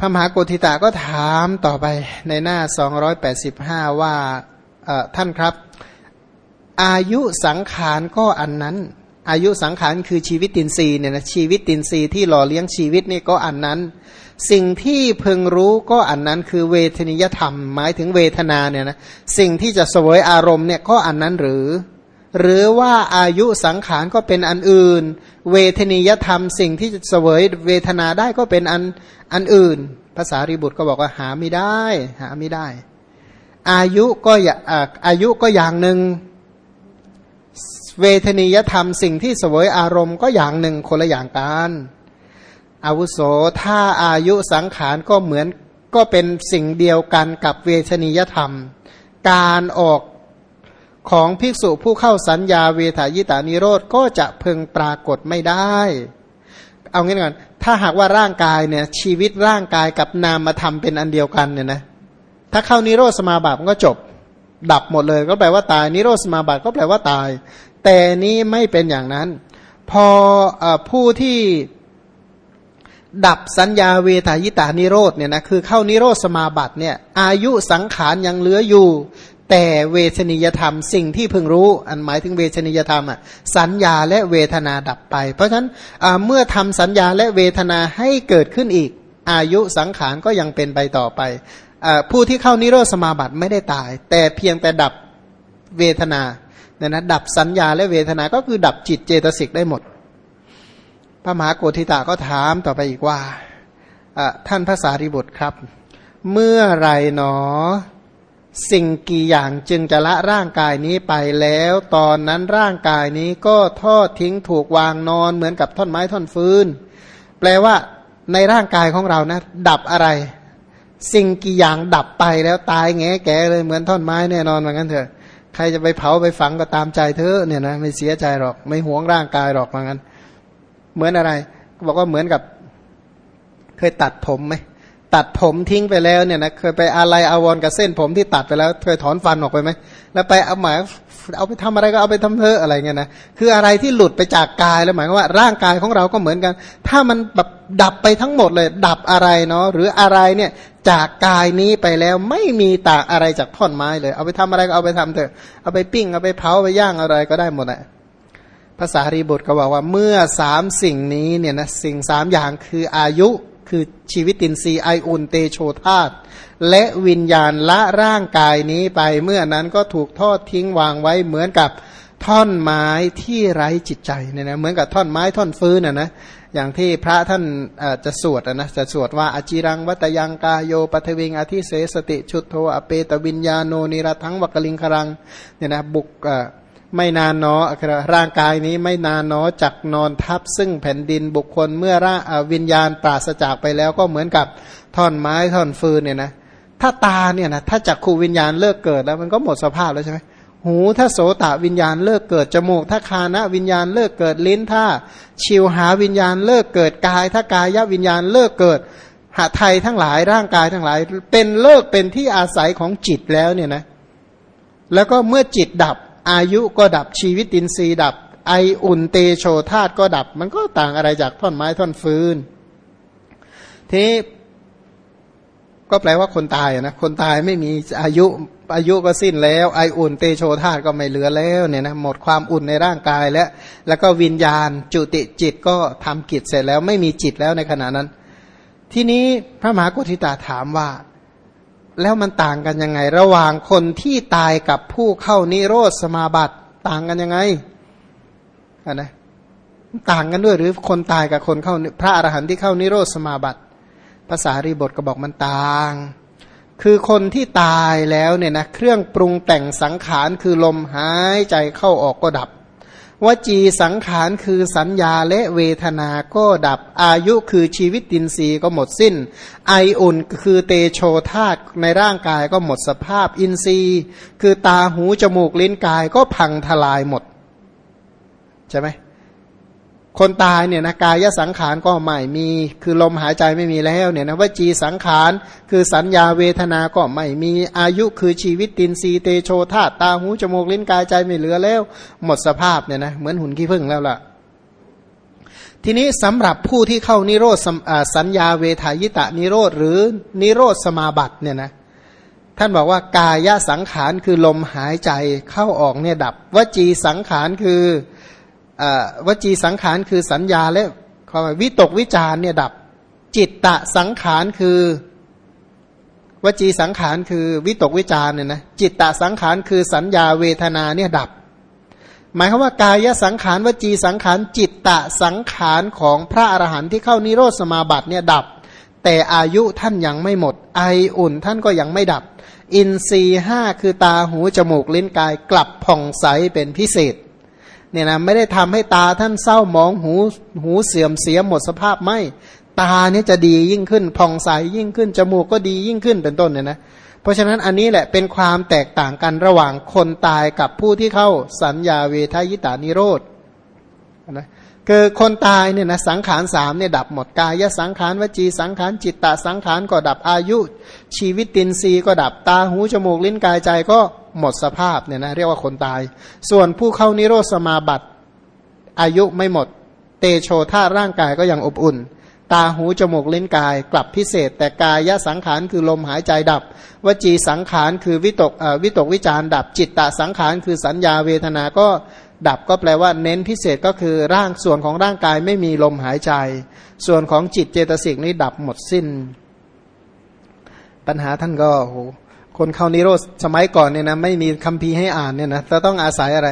พระมหาโกธิตาก็ถามต่อไปในหน้า 285 ว่าท่านครับ อายุสังขารก็อันนั้น อายุสังขารคือชีวิตตินรีเนี่ยนะชีวิตตินรีที่หล่อเลี้ยงชีวิตนี่ก็อันนั้น สิ่งที่พึงรู้ก็อันนั้นคือเวทนิยธรรม หมายถึงเวทนาเนี่ยนะสิ่งที่จะสวยอารมณ์เนี่ยก็อันนั้นหรือ หรือว่าอายุสังขารก็เป็นอันอื่น เวทนิยธรรมสิ่งที่จะเสวยเวทนาได้ก็เป็นอันอันอื่น ภาษาริบุตรก็บอกว่าหาไม่ได้ หาไม่ได้ อายุก็อย่าอายุก็อย่างหนึ่ง เวทนิยธรรมสิ่งที่เสวยอารมณ์ก็อย่างหนึ่งคนละอย่างกันอาวุโสถ้าอายุสังขารก็เหมือนก็เป็นสิ่งเดียวกันกับเวทนิยธรรม การออก ของภิกษุผู้เข้าสัญญาเวทายตานิโรธก็จะพึงปรากฏไม่ได้ เอางี้ก่อนถ้าหากว่าร่างกายเนี่ยชีวิตร่างกายกับนามธรรมเป็นอันเดียวกันเนี่ยนะถ้าเข้านิโรธสมาบัติมันก็จบ ดับหมดเลย ก็แปลว่าตายนิโรธสมาบัติก็แปลว่าตาย แต่นี้ไม่เป็นอย่างนั้น พออผู้ที่ดับสัญญาเวทายตานิโรธเนี่ยนะคือเข้านิโรธสมาบัติเนี่ยอายุสังขารยังเหลืออยู่ แต่เวชนิยธรรมสิ่งที่พึงรู้อันหมายถึงเวชนิยธรรมอะสัญญาและเวทนาดับไป เพราะฉะนั้นเมื่อทำสัญญาและเวทนาให้เกิดขึ้นอีก อายุสังขารก็ยังเป็นไปต่อไปผู้ที่เข้านิโรธสมาบัติไม่ได้ตาย แต่เพียงแต่ดับเวทนาเนี่ยนะดับสัญญาและเวทนาก็คือดับจิตเจตสิกได้หมด พระมหาโกธิตาก็ถามต่อไปอีกว่าท่านพระสารีบุตรครับ เมื่อไรหนอ สิ่งกี่อย่างจึงจะละร่างกายนี้ไปแล้ว ตอนนั้นร่างกายนี้ก็ทอดทิ้งถูกวางนอนเหมือนกับท่อนไม้ท่อนฟืน แปลว่าในร่างกายของเรานะ ดับอะไร สิ่งกี่อย่างดับไปแล้วตายแงแกเลยเหมือนท่อนไม้แน่นอนเหมือนกันเถอะใครจะไปเผาไปฝังก็ตามใจเธอเนี่ยนะไม่เสียใจหรอก ไม่หวงร่างกายหรอกเหมือนกันเหมือนอะไรบอกว่าเหมือนกับ เคยตัดผมไหม ตัดผมทิ้งไปแล้วเนี่ยนะเคยไปอะไรอาวรกับเส้นผมที่ตัดไปแล้วเคยถอนฟันออกไปไหมแล้วไปเอาหมายเอาไปทำอะไรก็เอาไปทำเถอะอะไรเงี้ยนะคืออะไรที่หลุดไปจากกายแล้วหมายว่าร่างกายของเราก็เหมือนกัน ถ้ามันแบบดับไปทั้งหมดเลย ดับอะไรเนาะหรืออะไรเนี่ยจากกายนี้ไปแล้วไม่มีตากอะไรจากท่อนไม้เลย เอาไปทำอะไรก็เอาไปทำเถอะเอาไปปิ้งเอาไปเผาไปย่างอะไรก็ได้หมดแหละภาษารีบุตรก็บอกว่าเมื่อสามสิ่งนี้เนี่ยนะสิ่งสามอย่างคืออายุ คือชีวิตินทรีย์ไออุนเตโชธาตและวิญญาณละร่างกายนี้ไปเมื่อนั้นก็ถูกทอดทิ้งวางไว้เหมือนกับท่อนไม้ที่ไร้จิตใจเนี่ยนะเหมือนกับท่อนไม้ท่อนฟื้นอะนะอย่างที่พระท่านจะสวดนะจะสวดว่าอจิรังวัตยังกาโยปัทวิงอธิเสสติชุดโทอเปตวิญญาโนนิรทั้งวักลิงครังเนี่ยนะบุก ไม่นานเนาะร่างกายนี้ไม่นานเนาะจักนอนทับซึ่งแผ่นดินบุคคลเมื่อร่าวิญญาณปราศจากไปแล้วก็เหมือนกับท่อนไม้ท่อนฟืนเนี่ยนะถ้าตาเนี่ยนะถ้าจักขูวิญญาณเลิกเกิดแล้วมันก็หมดสภาพแล้วใช่ไหมหูถ้าโสตวิญญาณเลิกเกิดจมูก ถ้าคานะวิญญาณเลิกเกิดลิ้นถ้าชิวหาวิญญาณเลิกเกิดกาย ถ้ากายวิญญาณเลิกเกิดหาไทยทั้งหลายร่างกายทั้งหลาย เป็นเลิกเป็นที่อาศัยของจิตแล้วเนี่ยนะแล้วก็เมื่อจิตดับ อายุก็ดับชีวิตินทรีย์ดับ ไออุ่นเตโชธาตก็ดับ มันก็ต่างอะไรจากท่อนไม้ท่อนฟืนทีก็แปลว่าคนตายนะคนตายไม่มีอายุอายุก็สิ้นแล้ว ไออุ่นเตโชธาตก็ไม่เหลือแล้วเนี่ยนะหมดความอุ่นในร่างกายแล้ว แล้วก็วิญญาณจุติจิตก็ทำกิจเสร็จแล้วไม่มีจิตแล้วในขณะนั้น ทีนี้พระมหากธิตาถามว่า แล้วมันต่างกันยังไง ระหว่างคนที่ตายกับผู้เข้านิโรธสมาบัติต่างกันยังไงนะต่างกันด้วยหรือคนตายกับคนเข้าพระอรหันต์ที่เข้านิโรธสมาบัติภาษารีบทก็บอกมันต่าง คือคนที่ตายแล้วเนี่ยนะเครื่องปรุงแต่งสังขารคือลมหายใจเข้าออกก็ดับ วจีสังขารคือสัญญาและเวทนาก็ดับอายุคือชีวิตดินรีก็หมดสิ้น ไออุ่นคือเตโชธาตในร่างกายก็หมดสภาพอินทรีย์ คือตาหูจมูกลิ้นกายก็พังทลายหมด ใช่ไหม คนตายเนี่ยนะกายสังขารก็ไม่มี คือลมหายใจไม่มีแล้วเนี่ยนะวจีสังขาร คือสัญญาเวทนาก็ไม่มีอายุคือชีวิตตินรีเตโชธาตาหูจมูกลิ้นกายใจไม่เหลือแล้ว หมดสภาพเนี่ยนะเหมือนหุ่นขี้ผึ้งแล้วล่ะ ทีนี้สำหรับผู้ที่เข้านิโรธสัญญาเวทายตะนิโรธหรือนิโรธสมาบัติเนี่ยนะท่านบอกว่ากายสังขารคือลมหายใจเข้าออกเนี่ยดับ วจีสังขารคือ วจีสังขารคือสัญญาและวิตกวิจารเนี่ยดับ จิตตะสังขารคือวจีสังขารคือวิตกวิจารเนี่ยนะจิตตะสังขารคือสัญญาเวทนาเนี่ยดับ หมายความว่ากายสังขารวจีสังขารจิตตะสังขารของพระอรหันต์ที่เข้านิโรธสมาบัติเนี่ยดับ แต่อายุท่านยังไม่หมด ไออุ่นท่านก็ยังไม่ดับ อินทรีห้าคือตาหูจมูกลิ้นกายกลับผ่องใสเป็นพิเศษ เนี่ยนะไม่ได้ทำให้ตาท่านเศร้ามองหูหูเสื่อมเสียหมดสภาพไม่ตาเนี่ยจะดียิ่งขึ้นผ่องใสยิ่งขึ้นจมูกก็ดียิ่งขึ้นเป็นต้นเนี่ยนะเพราะฉะนั้นอันนี้แหละเป็นความแตกต่างกันระหว่างคนตายกับผู้ที่เข้าสัญญาเวทายตานิโรธนะ คือคนตายเนี่ยนะสังขารสามเนี่ยดับหมดกายสังขารวจีสังขารจิตตสังขารก็ดับอายุ ชีวิตตินรีก็ดับตาหูจมูกลิ้นกายใจก็หมดสภาพเนี่ยนะเรียกว่าคนตาย ส่วนผู้เข้านิโรธสมาบัติอายุไม่หมด เตโชธาร่างกายก็ยังอบอุ่น ตาหูจมูกลิ้นกายกลับพิเศษ แต่กายสังขารคือลมหายใจดับ วจีสังขารคือวิตกวิตกวิจารดับจิตตสังขารคือสัญญาเวทนาก็ ดับก็แปลว่าเน้นพิเศษก็คือร่างส่วนของร่างกายไม่มีลมหายใจ ส่วนของจิตเจตสิกนี้ดับหมดสิ้น ปัญหาท่านก็โหคนเข้านิโรธสมัยก่อนเนี่ยนะไม่มีคัมภีร์ให้อ่านเนี่ยนะจะต้องอาศัยอะไร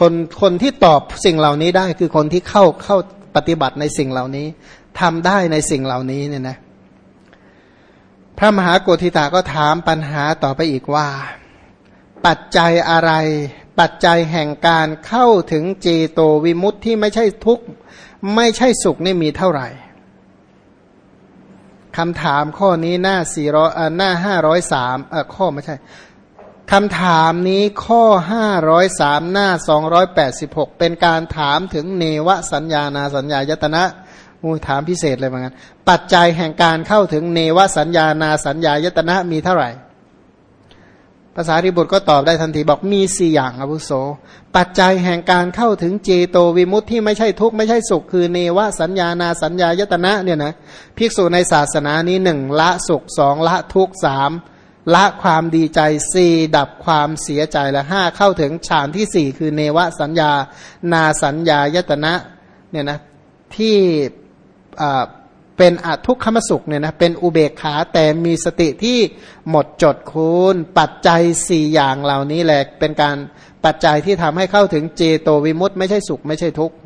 คนคนที่ตอบสิ่งเหล่านี้ได้คือคนที่เข้าเข้าปฏิบัติในสิ่งเหล่านี้ทำได้ในสิ่งเหล่านี้เนี่ยนะพระมหาโกธิตาก็ถามปัญหาต่อไปอีกว่า ปัจจัยอะไร ปัจจัยแห่งการเข้าถึงเจโตวิมุตติที่ไม่ใช่ทุกข์ไม่ใช่สุขนี่มีเท่าไหร่คำถามข้อนี้หน้าสี่ร้อยหน้าห้าร้อยสามเออข้อไม่ใช่คำถามนี้ข้อห้าร้อยสามหน้าสองร้อยแปดสิบหกเป็นการถามถึงเนวสัญญานาสัญญายตนะมูถามพิเศษเลยเหมือนกันปัจจัยแห่งการเข้าถึงเนวสัญญานาสัญญายตนะมีเท่าไหร่ ภาษาริบุตรก็ตอบได้ทันทีบอกมีสี่อย่างอภุโส ปัจจัยแห่งการเข้าถึงเจโตวิมุตติที่ไม่ใช่ทุกข์ไม่ใช่สุข คือเนวสัญญานาสัญญายตนะเนี่ยนะภิกษุในศาสนานี้หนึ่งละสุขสองละทุกข์สามละความดีใจสี่ดับความเสียใจและห้าเข้าถึงฌานที่สี่คือเนวสัญญานาสัญญายตนะเนี่ยนะที่ เป็นอทุกขมสุขเนี่ยนะเป็นอุเบกขาแต่มีสติที่หมดจดคูณปัจจัยสี่อย่างเหล่านี้แหละเป็นการปัจจัยที่ทำให้เข้าถึงเจโตวิมุตต์ไม่ใช่สุขไม่ใช่ทุกข์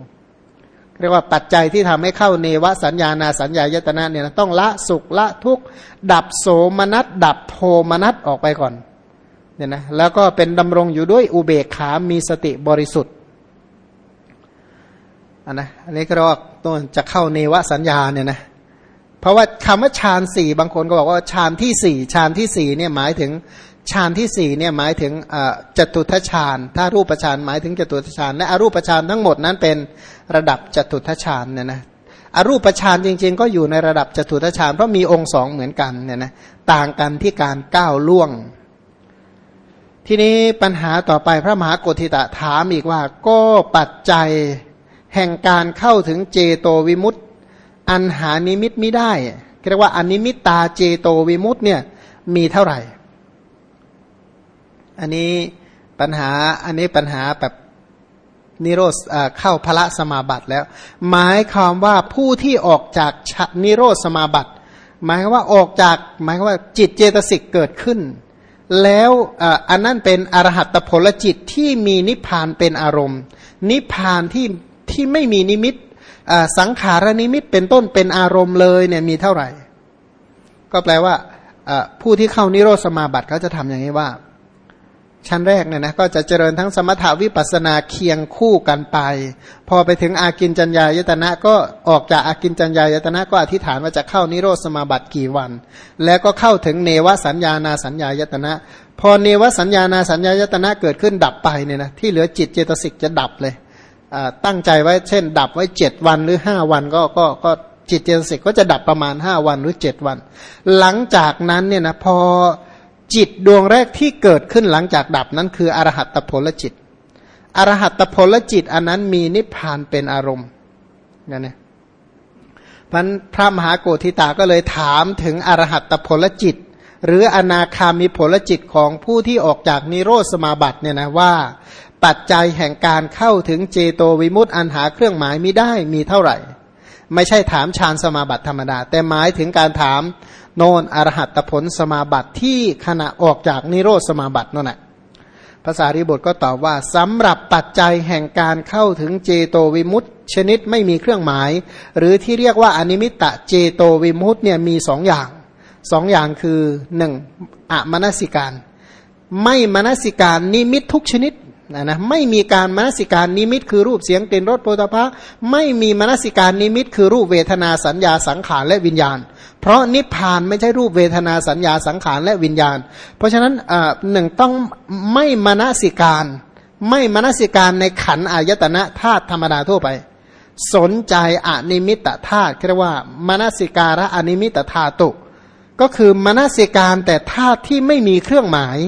เรียกว่าปัจจัยที่ทำให้เข้าเนวสัญญานาสัญญายตนะเนี่ยนะต้องละสุขละทุกข์ดับโสมนัสดับโทมนัสออกไปก่อนเนี่ยนะแล้วก็เป็นดำรงอยู่ด้วยอุเบกขามีสติบริสุทธิ์อันนะอันนี้ก็เรียกว่าต้นจะเข้าเนวสัญญาเนี่ยนะ เพราะว่าคำว่าฌานสี่บางคนก็บอกว่าฌานที่สี่ฌานที่สี่เนี่ยหมายถึงฌานที่สี่เนี่ยหมายถึงจตุทัชฌาน ถ้ารูปฌานหมายถึงจตุทัชฌาน และอรูปฌานทั้งหมดนั้นเป็นระดับจตุทัชฌานเนี่ยนะอรูปฌานจริง ๆ ก็อยู่ในระดับจตุทัชฌานเพราะมีองค์สองเหมือนกันเนี่ยนะต่างกันที่การก้าวล่วง ทีนี้ปัญหาต่อไปพระมหาโกธิตะถามอีกว่าก็ปัจจัยแห่งการเข้าถึงเจโตวิมุตต อันหานิมิตไม่ได้เรียกว่าอันนิมิตตาเจโตวิมุตต์เนี่ยมีเท่าไหร่ อันนี้ปัญหาอันนี้ปัญหาแบบนิโรธเข้าพระสมาบัติแล้ว หมายความว่าผู้ที่ออกจากนิโรธสมาบัติ หมายว่าออกจากหมายว่าจิตเจตสิกเกิดขึ้น แล้วอันนั้นเป็นอรหัตผลจิตที่มีนิพพานเป็นอารมณ์ นิพพานที่ที่ไม่มีนิมิต สังขารนิมิตเป็นต้นเป็นอารมณ์เลยเนี่ยมีเท่าไหร่ ก็แปลว่าผู้ที่เข้านิโรธสมาบัติเขาจะทำอย่างนี้ว่า ชั้นแรกเนี่ยนะก็จะเจริญทั้งสมถวิปัสสนาเคียงคู่กันไป พอไปถึงอากินจัญญายตนะก็ออกจากอากินจัญญายตนะก็อธิษฐานว่าจะเข้านิโรธสมาบัติกี่วัน แล้วก็เข้าถึงเนวสัญญานาสัญญายตนะ พอเนวสัญญานาสัญญายตนะเกิดขึ้นดับไปเนี่ยนะที่เหลือจิตเจตสิกจะดับเลย ตั้งใจไว้เช่น ดับไว้เจ็ดวันหรือห้าวันก็ก็ก็จิตเจตสิกก็จะดับประมาณห้าวันหรือเจ็ดวัน หลังจากนั้นเนี่ยนะพอจิตดวงแรกที่เกิดขึ้นหลังจากดับนั้นคืออรหัตผลจิต อรหัตผลจิตอันนั้นมีนิพพานเป็นอารมณ์นั่นเองพันพระมหาโกธิตาก็เลยถามถึงอรหัตผลจิต หรืออนาคามีผลจิตของผู้ที่ออกจากนิโรธสมาบัติเนี่ยนะว่า ปัจจัยแห่งการเข้าถึงเจโตวิมุตต์อันหาเครื่องหมายไม่ได้มีเท่าไหร่ ไม่ใช่ถามฌานสมาบัติธรรมดา แต่หมายถึงการถามโนนอรหัตผลสมาบัติที่ขณะออกจากนิโรธสมาบัตินั่นแหละพระสารีบุตรก็ตอบว่าสำหรับปัจจัยแห่งการเข้าถึงเจโตวิมุตติชนิดไม่มีเครื่องหมาย หรือที่เรียกว่าอนิมิตตเจโตวิมุตติเนี่ยมีสองอย่างสองอย่างคือหนึ่งอมนสิการ ไม่มนสิการนิมิตทุกชนิด นะนะไม่มีการมนสิการนิมิต คือรูปเสียงกลิ่นรสโผฏฐัพพะไม่มีมนสิการนิมิต คือรูปเวทนาสัญญาสังขารและวิญญาณ เพราะนิพพานไม่ใช่รูปเวทนาสัญญาสังขารและวิญญาณ เพราะฉะนั้นหนึ่งต้องไม่มนสิการ ไม่มนสิการในขันอายตนะธาตุธรรมดาทั่วไป สนใจอนิมิตธาตุเรียกว่ามนสิการะอนิมิตธาตุก็คือมนสิการแต่ธาตุที่ไม่มีเครื่องหมาย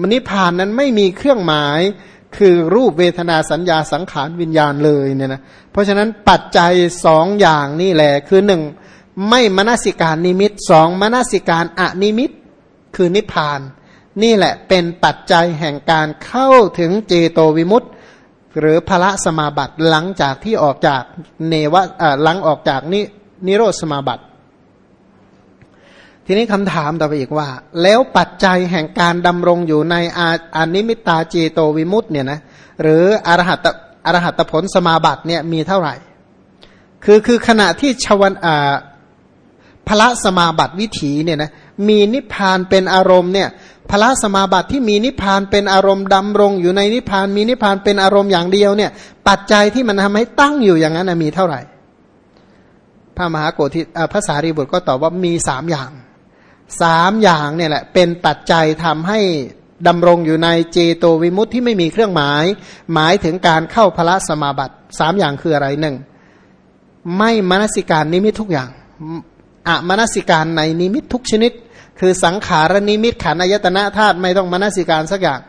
มนิพานนั้นไม่มีเครื่องหมายคือรูปเวทนาสัญญาสังขารวิญญาณเลยเนี่ยนะเพราะฉะนั้นปัจจัยสองอย่างนี่แหละคือหนึ่งไม่มนสิการนิมิตสองมนสิการอนิมิต คือนิพพาน นี่แหละเป็นปัจจัยแห่งการเข้าถึงเจโตวิมุตติหรือผลสมาบัติหลังจากที่ออกจากเนวะหลังออกจากนินิโรธสมาบัติ ทีนี้คำถามต่อไปอีกว่า แล้วปัจจัยแห่งการดำรงอยู่ในอาอนิมิตตาเจโตวิมุตติเนี่ยนะหรืออรหัตอรหัตผลสมาบัติเนี่ยมีเท่าไหร่ คือคือขณะที่ชวันอ่าพระสมาบัติวิถีเนี่ยนะมีนิพพานเป็นอารมณ์เนี่ยพระสมาบัติที่มีนิพพานเป็นอารมณ์ดำรงอยู่ในนิพพานมีนิพพานเป็นอารมณ์อย่างเดียวเนี่ยปัจจัยที่มันทำให้ตั้งอยู่อย่างนั้นมีเท่าไหร่ พระมหาโกธิภาษารีบุตรก็ตอบว่ามีสามอย่าง สามอย่างเนี่ยแหละเป็นปัจจัยทำให้ดำรงอยู่ในเจโตวิมุตติที่ไม่มีเครื่องหมาย หมายถึงการเข้าพระสมาบัติสามอย่างคืออะไรหนึ่งไม่มนสิการนิมิตทุกอย่างอะมนสิการในนิมิตทุกชนิด คือสังขารนิมิตขันอายตนะธาตุไม่ต้องมนสิการสักอย่าง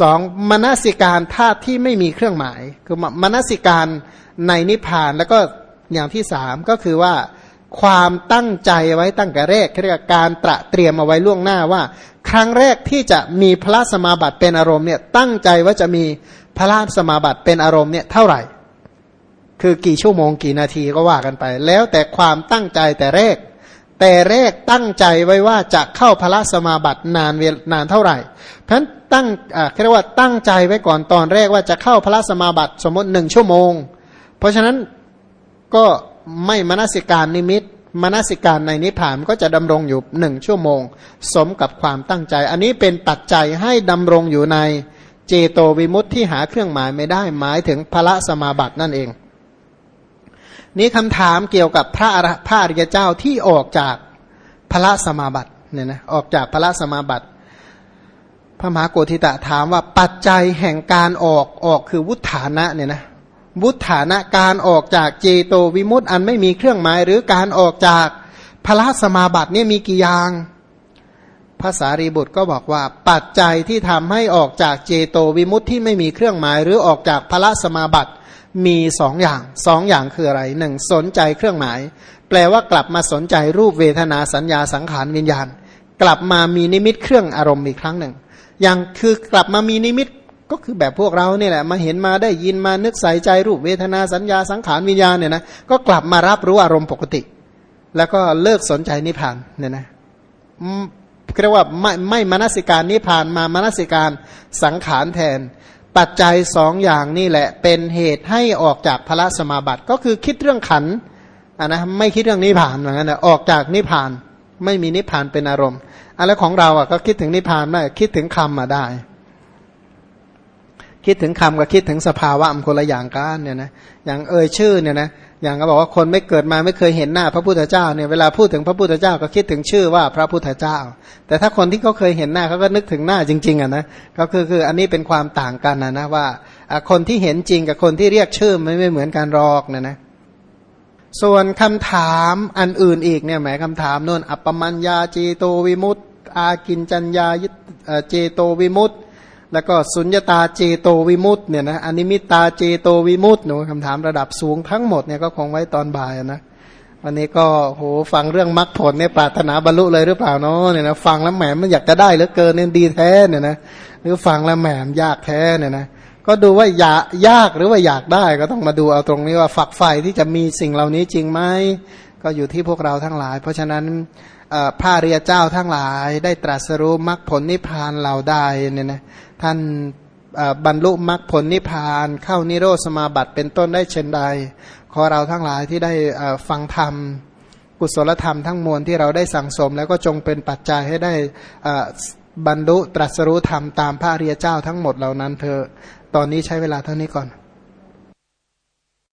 สองมนสิการธาตุที่ไม่มีเครื่องหมาย คือมนสิการในนิพพานแล้วก็อย่างที่สามก็คือว่า ความตั้งใจไว้ตั้งแต่แรกเรียกการตระเตรียมเอาไว้ล่วงหน้าว่า ครั้งแรกที่จะมีพระสมาบัติเป็นอารมณ์เนี่ยตั้งใจว่าจะมีพระสมาบัติเป็นอารมณ์เนี่ยเท่าไหร่ คือกี่ชั่วโมงกี่นาทีก็ว่ากันไป แล้วแต่ความตั้งใจแต่แรก แต่แรกตั้งใจไว้ว่าจะเข้าพระสมาบัตินานเวนานเท่าไหร่เพราะฉะนั้นตั้งอ่าเรียกว่าตั้งใจไว้ก่อนตอนแรกว่าจะเข้าพระสมาบัติสมมติหนึ่งชั่วโมง เพราะฉะนั้นก็ ไม่มนสิการนิมิตมนสิการในนิพพานก็จะดำรงอยู่หนึ่งชั่วโมง สมกับความตั้งใจ อันนี้เป็นปัจจัยให้ดำรงอยู่ในเจโตวิมุตติที่หาเครื่องหมายไม่ได้หมายถึงพระสมาบัตินั่นเอง นี้คำถามเกี่ยวกับพระพระอริยเจ้าที่ออกจากพระสมาบัติเนี่ยนะออกจากพระสมาบัติ พระมหาโกธิตะถามว่าปัจจัยแห่งการออกออกคือวุฒานะเนี่ยนะ วุฏฐานะการออกจากเจโตวิมุตต์อันไม่มีเครื่องหมาย หรือการออกจากผลสมาบัติเนี่ยมีกี่อย่างพระสารีบุตรก็บอกว่าปัจจัยที่ทำให้ออกจากเจโตวิมุตต์ที่ไม่มีเครื่องหมาย หรือออกจากผลสมาบัติมีสองอย่างสองอย่างคืออะไรหนึ่งสนใจเครื่องหมาย แปลว่ากลับมาสนใจรูปเวทนาสัญญาสังขารวิญญาณ กลับมามีนิมิตเครื่องอารมณ์อีกครั้งหนึ่ง อย่างคือกลับมามีนิมิต ก็คือแบบพวกเราเนี่ยแหละมาเห็นมาได้ยินมานึกใส่ใจรูปเวทนาสัญญาสังขารวิญญาณเนี่ยนะก็กลับมารับรู้อารมณ์ปกติ แล้วก็เลิกสนใจนิพพานเนี่ยนะเรียกว่าไม่ไม่มนสิการนิพพานมามนสิการสังขารแทน ปัจจัยสองอย่างนี่แหละ เป็นเหตุให้ออกจากพระสมาบัติก็คือคิดเรื่องขันอะนะไม่คิดเรื่องนิพพานเหมือนกันนะออกจากนิพพานไม่มีนิพพานเป็นอารมณ์อะแล้วของเราอะก็คิดถึงนิพพานได้คิดถึงคำมาได้ คิดถึงคำกับคิดถึงสภาวะมันคนละอย่างกันเนี่ยนะอย่างเอ่ยชื่อเนี่ยนะอย่างก็บอกว่าคนไม่เกิดมาไม่เคยเห็นหน้าพระพุทธเจ้าเนี่ยเวลาพูดถึงพระพุทธเจ้าก็คิดถึงชื่อว่าพระพุทธเจ้า แต่ถ้าคนที่เขาเคยเห็นหน้าเขาก็นึกถึงหน้าจริง ๆอะนะก็คือคืออันนี้เป็นความต่างกันนะนะว่าคนที่เห็นจริงกับคนที่เรียกชื่อไม่ไม่เหมือนกันรอกนะนะส่วนคำถามอันอื่นอีกเนี่ยหมายคำถามโน่นอัปปมัญญาเจโตวิมุตต์อากินจัญญาเจโตวิมุตต์ แล้วก็สุญญตาเจโตวิมุตต์เนี่ยนะอนิมิตาเจโตวิมุตต์หนูคำถามระดับสูงทั้งหมดเนี่ยก็คงไว้ตอนบ่ายนะวันนี้ก็โหฟังเรื่องมรรคผลเนี่ยปรารถนาบรรลุเลยหรือเปล่าเนาะเนี่ยนะฟังแล้วแหมมันอยากจะได้เหลือเกินเนี่ยดีแท้เนี่ยนะหรือฟังแล้วแหมยากแท้เนี่ยนะก็ดูว่าอยากยากหรือว่าอยากได้ก็ต้องมาดูเอาตรงนี้ว่าฝักใฝ่ที่จะมีสิ่งเหล่านี้จริงไหมก็อยู่ที่พวกเราทั้งหลาย เพราะฉะนั้นพระเรียเจ้าทั้งหลายได้ตรัสรู้มรรคผลนิพพานเราได้เนี่ยนะ ท่านบรรลุมรรคผลนิพพาน เข้านิโรธสมาบัติเป็นต้นได้เช่นใด ขอเราทั้งหลายที่ได้ฟังธรรม กุศลธรรมทั้งมวลที่เราได้สั่งสม แล้วก็จงเป็นปัจจัยให้ได้บรรลุตรัสรู้ธรรมตามพระเรียเจ้าทั้งหมดเหล่านั้นเธอตอนนี้ใช้เวลาเท่านี้ก่อน